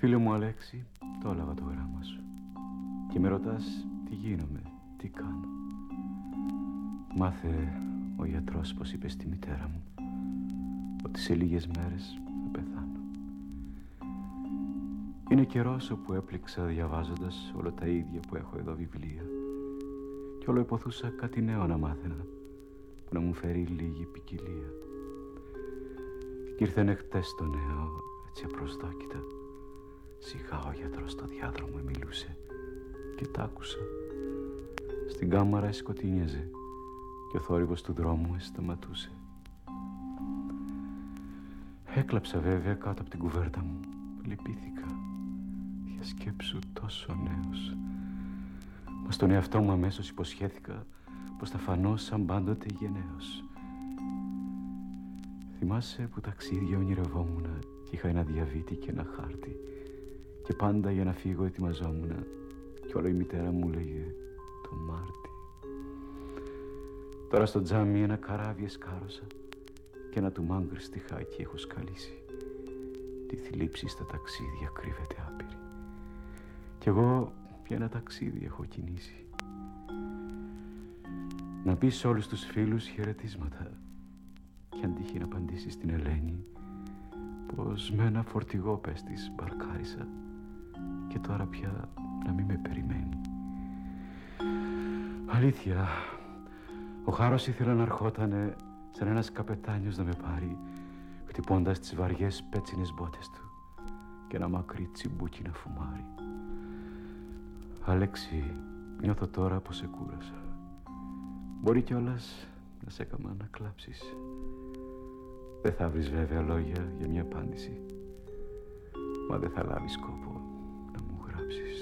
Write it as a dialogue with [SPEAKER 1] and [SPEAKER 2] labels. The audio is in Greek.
[SPEAKER 1] Φίλε μου Αλέξη, το έλαβα το γράμμα σου. Και με ρωτάς τι γίνομαι, τι κάνω. Μάθε ο γιατρός πως είπες στη μητέρα μου ότι σε λίγες μέρες θα πεθάνω. Είναι καιρός όπου έπληξα διαβάζοντας όλα τα ίδια που έχω εδώ βιβλία και όλο υποθούσα κάτι νέο να μάθαινα που να μου φέρει λίγη ποικιλία. Και ήρθε χτες το νέο έτσι απροσδόκητα Σιγά ο γιατρός στο διάδρομο μιλούσε και τ' άκουσα. Στην κάμαρα σκοτεινιάζε και ο θόρυβος του δρόμου σταματούσε. Έκλαψα βέβαια κάτω από την κουβέρτα μου. Λυπήθηκα. Για σκέψου τόσο νέος. Μα στον εαυτό μου αμέσως υποσχέθηκα πως θα φανώ σαν πάντοτε γενναίος. Θυμάσαι που ταξίδια ονειρευόμουν και είχα ένα διαβήτη και ένα χάρτη και πάντα για να φύγω ετοιμαζόμουν και όλο η μητέρα μου λέγε το Μάρτι. Τώρα στο τζάμι ένα καράβι εσκάρωσα και ένα του μάγκρι στιχάκι έχω σκαλίσει. Τη θλίψη στα ταξίδια κρύβεται άπειρη. Κι εγώ πια ένα ταξίδι έχω κινήσει. Να πεις σε όλους τους φίλους χαιρετίσματα και αν τύχει να απαντήσεις στην Ελένη πως με ένα φορτηγό πες της μπαρκάρισα και τώρα πια να μην με περιμένει. Αλήθεια, ο Χάρος ήθελε να ερχότανε σαν ένας καπετάνιος να με πάρει χτυπώντας τις βαριές πέτσινες μπότες του και ένα μακρύ τσιμπούκι να φουμάρει. Αλέξη, νιώθω τώρα πως σε κούρασα. Μπορεί κιόλας να σε έκανα να κλάψεις. Δεν θα βρεις βέβαια λόγια για μια απάντηση. Μα δεν θα λάβεις κόπο να μου γράψεις.